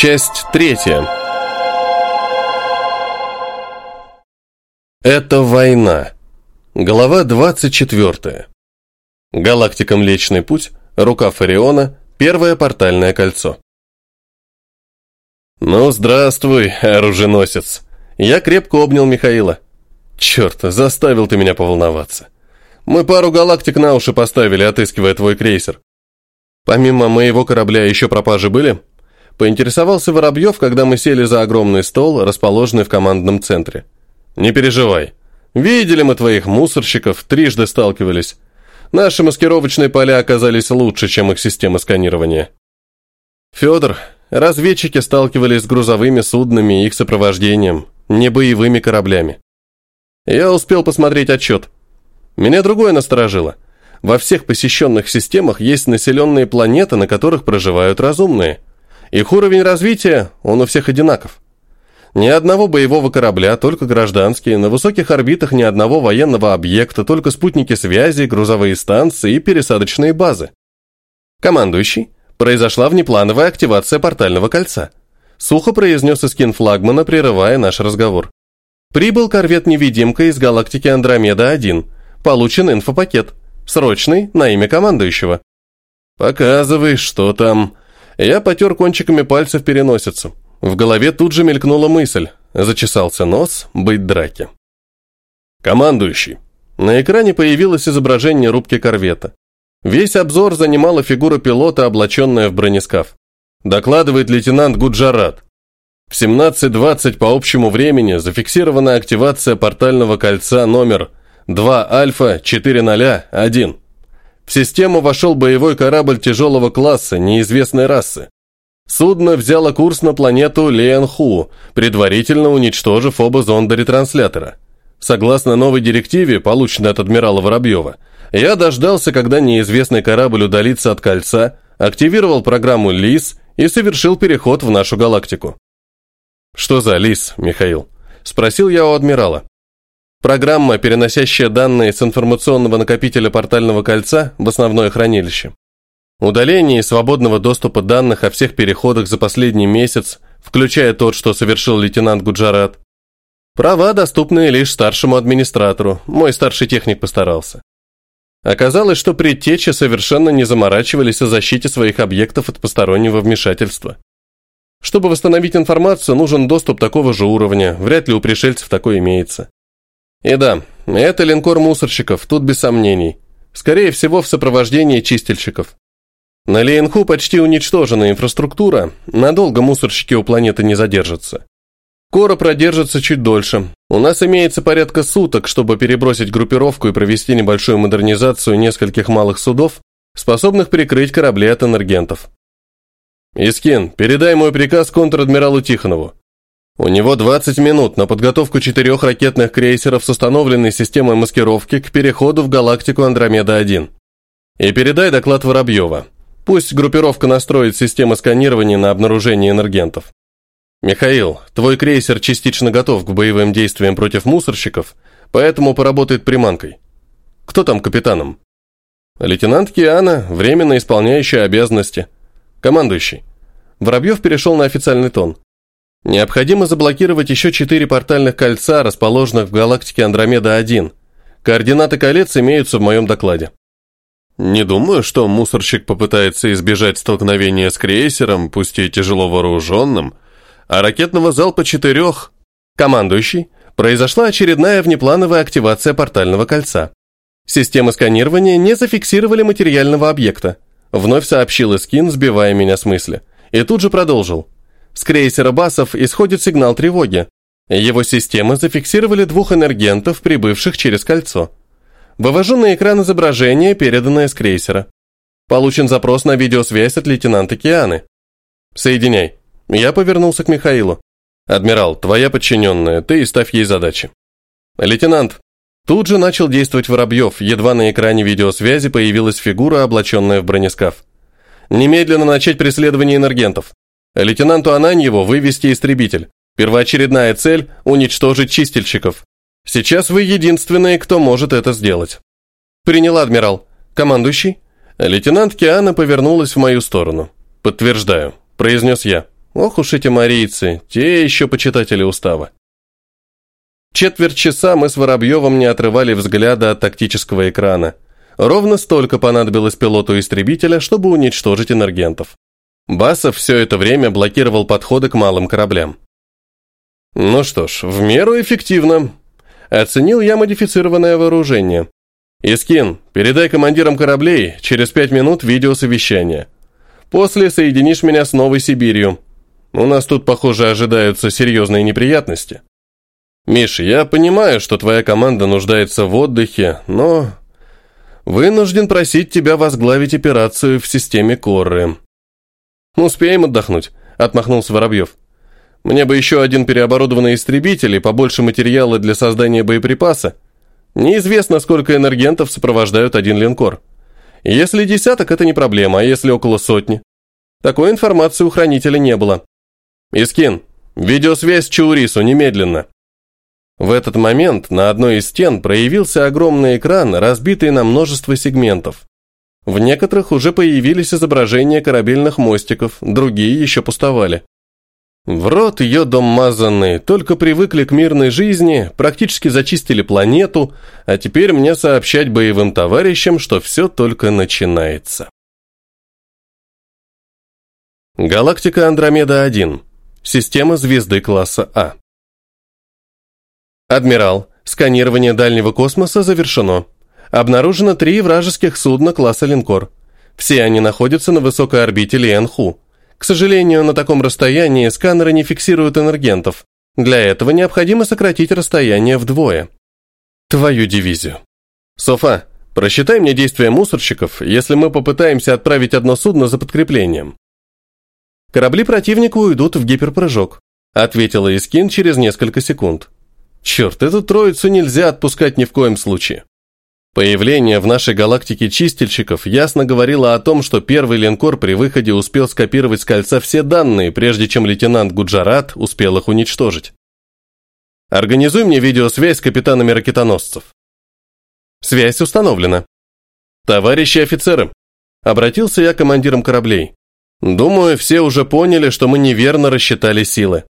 Часть третья. Это война. Глава 24. Галактика Млечный Путь, рука Фариона, первое портальное кольцо. «Ну, здравствуй, оруженосец!» Я крепко обнял Михаила. «Черт, заставил ты меня поволноваться. Мы пару галактик на уши поставили, отыскивая твой крейсер. Помимо моего корабля еще пропажи были?» Поинтересовался Воробьев, когда мы сели за огромный стол, расположенный в командном центре. «Не переживай. Видели мы твоих мусорщиков, трижды сталкивались. Наши маскировочные поля оказались лучше, чем их система сканирования». «Федор, разведчики сталкивались с грузовыми суднами и их сопровождением, не боевыми кораблями. Я успел посмотреть отчет. Меня другое насторожило. Во всех посещенных системах есть населенные планеты, на которых проживают разумные – их уровень развития, он у всех одинаков. Ни одного боевого корабля, только гражданские, на высоких орбитах ни одного военного объекта, только спутники связи, грузовые станции и пересадочные базы. Командующий, произошла внеплановая активация портального кольца. Сухо произнес Искин флагмана, прерывая наш разговор. Прибыл корвет-невидимка из галактики Андромеда-1. Получен инфопакет. Срочный, на имя командующего. «Показывай, что там», я потер кончиками пальцев переносицу. В голове тут же мелькнула мысль. Зачесался нос, быть драки. Командующий. На экране появилось изображение рубки корвета. Весь обзор занимала фигура пилота, облаченная в бронескаф. Докладывает лейтенант Гуджарат. В 17.20 по общему времени зафиксирована активация портального кольца номер 2 Альфа 401. В систему вошел боевой корабль тяжелого класса, неизвестной расы. Судно взяло курс на планету Лианху, предварительно уничтожив оба зонда ретранслятора. Согласно новой директиве, полученной от адмирала Воробьева, я дождался, когда неизвестный корабль удалится от кольца, активировал программу ЛИС и совершил переход в нашу галактику. «Что за ЛИС, Михаил?» – спросил я у адмирала. Программа, переносящая данные с информационного накопителя портального кольца в основное хранилище. Удаление свободного доступа данных о всех переходах за последний месяц, включая тот, что совершил лейтенант Гуджарат. Права доступны лишь старшему администратору, мой старший техник постарался. Оказалось, что предтечи совершенно не заморачивались о защите своих объектов от постороннего вмешательства. Чтобы восстановить информацию, нужен доступ такого же уровня, вряд ли у пришельцев такой имеется. И да, это линкор мусорщиков, тут без сомнений. Скорее всего, в сопровождении чистильщиков. На Лейнху почти уничтожена инфраструктура, надолго мусорщики у планеты не задержатся. Кора продержится чуть дольше. У нас имеется порядка суток, чтобы перебросить группировку и провести небольшую модернизацию нескольких малых судов, способных прикрыть корабли от энергентов. Искин, передай мой приказ контр-адмиралу Тихонову. У него 20 минут на подготовку четырех ракетных крейсеров с установленной системой маскировки к переходу в галактику Андромеда-1. И передай доклад Воробьева. Пусть группировка настроит систему сканирования на обнаружение энергентов. Михаил, твой крейсер частично готов к боевым действиям против мусорщиков, поэтому поработает приманкой. Кто там капитаном? Лейтенант Киана, временно исполняющий обязанности. Командующий. Воробьев перешел на официальный тон. Необходимо заблокировать еще четыре портальных кольца, расположенных в галактике Андромеда-1. Координаты колец имеются в моем докладе. Не думаю, что мусорщик попытается избежать столкновения с крейсером, пусть и тяжело вооруженным, а ракетного залпа четырех. Командующий, произошла очередная внеплановая активация портального кольца. Системы сканирования не зафиксировали материального объекта. Вновь сообщил Искин, сбивая меня с мысли. И тут же продолжил. С крейсера Басов исходит сигнал тревоги. Его системы зафиксировали двух энергентов, прибывших через кольцо. Вывожу на экран изображение, переданное с крейсера. Получен запрос на видеосвязь от лейтенанта Кианы. Соединяй. Я повернулся к Михаилу. Адмирал, твоя подчиненная, ты и ставь ей задачи. Лейтенант. Тут же начал действовать Воробьев, едва на экране видеосвязи появилась фигура, облаченная в бронескаф. Немедленно начать преследование энергентов. Лейтенанту Ананьеву вывести истребитель. Первоочередная цель – уничтожить чистильщиков. Сейчас вы единственные, кто может это сделать. Приняла, адмирал. Командующий? Лейтенант Киана повернулась в мою сторону. Подтверждаю, произнес я. Ох уж эти марийцы, те еще почитатели устава. Четверть часа мы с Воробьевым не отрывали взгляда от тактического экрана. Ровно столько понадобилось пилоту истребителя, чтобы уничтожить энергентов. Басов все это время блокировал подходы к малым кораблям. Ну что ж, в меру эффективно. Оценил я модифицированное вооружение. Искин, передай командирам кораблей через пять минут видеосовещание. После соединишь меня с Новой Сибирью. У нас тут, похоже, ожидаются серьезные неприятности. Миш, я понимаю, что твоя команда нуждается в отдыхе, но вынужден просить тебя возглавить операцию в системе Корры. Успеем отдохнуть, отмахнулся Воробьев. Мне бы еще один переоборудованный истребитель и побольше материала для создания боеприпаса. Неизвестно, сколько энергентов сопровождают один линкор. Если десяток, это не проблема, а если около сотни? Такой информации у хранителя не было. Искин, видеосвязь Чаурису немедленно. В этот момент на одной из стен проявился огромный экран, разбитый на множество сегментов. В некоторых уже появились изображения корабельных мостиков, другие еще пустовали. В рот йодом мазанные, только привыкли к мирной жизни, практически зачистили планету, а теперь мне сообщать боевым товарищам, что все только начинается. Галактика Андромеда-1. Система звезды класса А. Адмирал, сканирование дальнего космоса завершено. Обнаружено три вражеских судна класса линкор. Все они находятся на высокой орбите Лиэнху. К сожалению, на таком расстоянии сканеры не фиксируют энергентов. Для этого необходимо сократить расстояние вдвое. Твою дивизию. Софа, просчитай мне действия мусорщиков, если мы попытаемся отправить одно судно за подкреплением. Корабли противника уйдут в гиперпрыжок, ответила Искин через несколько секунд. Черт, эту троицу нельзя отпускать ни в коем случае. Появление в нашей галактике чистильщиков ясно говорило о том, что первый линкор при выходе успел скопировать с кольца все данные, прежде чем лейтенант Гуджарат успел их уничтожить. Организуй мне видеосвязь с капитанами ракетоносцев. Связь установлена. Товарищи офицеры, обратился я к командирам кораблей. Думаю, все уже поняли, что мы неверно рассчитали силы.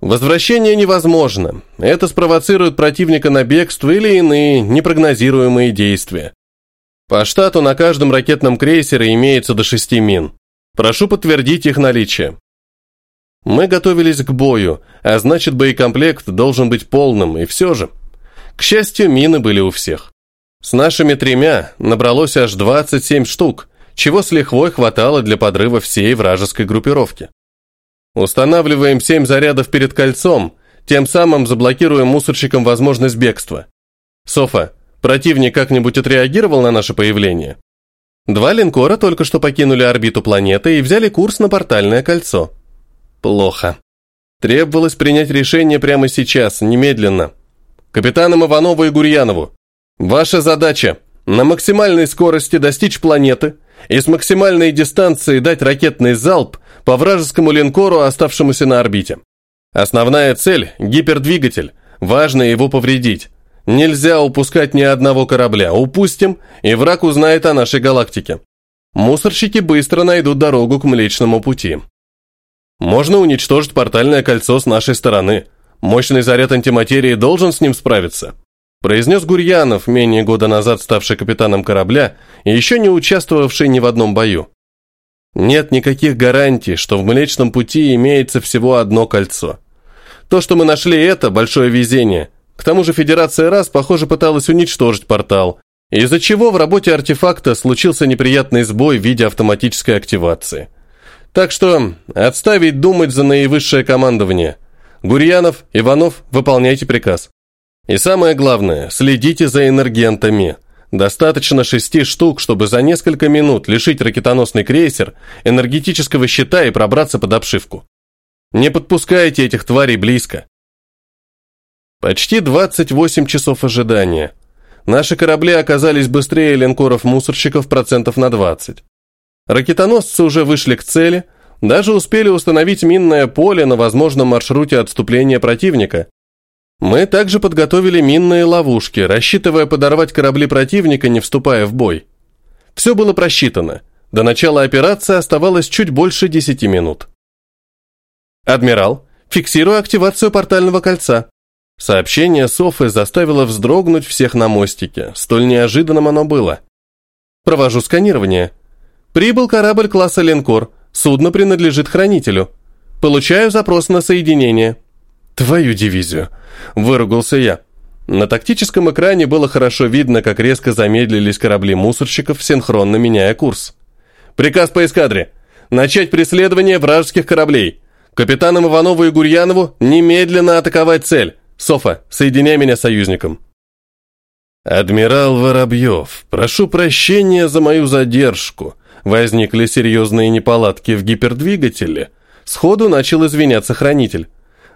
Возвращение невозможно. Это спровоцирует противника на бегство или иные непрогнозируемые действия. По штату на каждом ракетном крейсере имеется до шести мин. Прошу подтвердить их наличие. Мы готовились к бою, а значит боекомплект должен быть полным, и все же. К счастью, мины были у всех. С нашими тремя набралось аж 27 штук, чего с лихвой хватало для подрыва всей вражеской группировки. Устанавливаем семь зарядов перед кольцом, тем самым заблокируем мусорщикам возможность бегства. Софа, противник как-нибудь отреагировал на наше появление? Два линкора только что покинули орбиту планеты и взяли курс на портальное кольцо. Плохо. Требовалось принять решение прямо сейчас, немедленно. Капитанам Иванову и Гурьянову, ваша задача на максимальной скорости достичь планеты и с максимальной дистанции дать ракетный залп по вражескому линкору, оставшемуся на орбите. Основная цель – гипердвигатель. Важно его повредить. Нельзя упускать ни одного корабля. Упустим, и враг узнает о нашей галактике. Мусорщики быстро найдут дорогу к Млечному пути. Можно уничтожить портальное кольцо с нашей стороны. Мощный заряд антиматерии должен с ним справиться. Произнес Гурьянов, менее года назад ставший капитаном корабля и еще не участвовавший ни в одном бою. Нет никаких гарантий, что в Млечном Пути имеется всего одно кольцо. То, что мы нашли это, большое везение. К тому же Федерация раз, похоже, пыталась уничтожить портал, из-за чего в работе артефакта случился неприятный сбой в виде автоматической активации. Так что отставить думать за наивысшее командование. Гурьянов, Иванов, выполняйте приказ. И самое главное, следите за энергентами. Достаточно шести штук, чтобы за несколько минут лишить ракетоносный крейсер энергетического щита и пробраться под обшивку. Не подпускайте этих тварей близко. Почти 28 часов ожидания. Наши корабли оказались быстрее линкоров-мусорщиков процентов на 20. Ракетоносцы уже вышли к цели, даже успели установить минное поле на возможном маршруте отступления противника, мы также подготовили минные ловушки, рассчитывая подорвать корабли противника, не вступая в бой. Все было просчитано. До начала операции оставалось чуть больше 10 минут. «Адмирал, фиксирую активацию портального кольца». Сообщение Софы заставило вздрогнуть всех на мостике. Столь неожиданным оно было. «Провожу сканирование. Прибыл корабль класса «Линкор». Судно принадлежит хранителю. Получаю запрос на соединение». «Твою дивизию!» – выругался я. На тактическом экране было хорошо видно, как резко замедлились корабли мусорщиков, синхронно меняя курс. «Приказ по эскадре. Начать преследование вражеских кораблей. Капитанам Иванову и Гурьянову немедленно атаковать цель. Софа, соединяй меня с союзником». «Адмирал Воробьев, прошу прощения за мою задержку. Возникли серьезные неполадки в гипердвигателе». Сходу начал извиняться хранитель.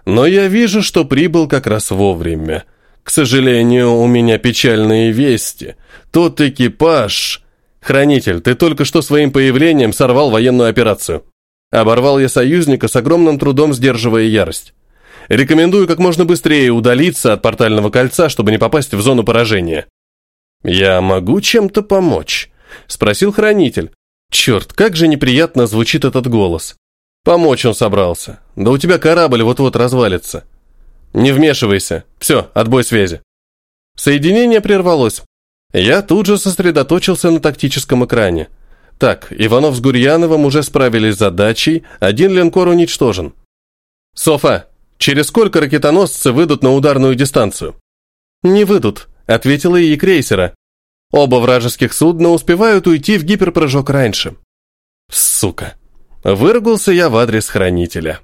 «Но я вижу, что прибыл как раз вовремя. К сожалению, у меня печальные вести. Тот экипаж... Хранитель, ты только что своим появлением сорвал военную операцию. Оборвал я союзника с огромным трудом, сдерживая ярость. Рекомендую как можно быстрее удалиться от портального кольца, чтобы не попасть в зону поражения. «Я могу чем-то помочь?» — спросил хранитель. «Черт, как же неприятно звучит этот голос. Помочь он собрался. Да у тебя корабль вот-вот развалится. «Не вмешивайся. Все, отбой связи». Соединение прервалось. Я тут же сосредоточился на тактическом экране. Так, Иванов с Гурьяновым уже справились с задачей, один линкор уничтожен. «Софа, через сколько ракетоносцы выйдут на ударную дистанцию?» «Не выйдут», — ответила и крейсера. «Оба вражеских судна успевают уйти в гиперпрыжок раньше». «Сука!» Выругался я в адрес хранителя.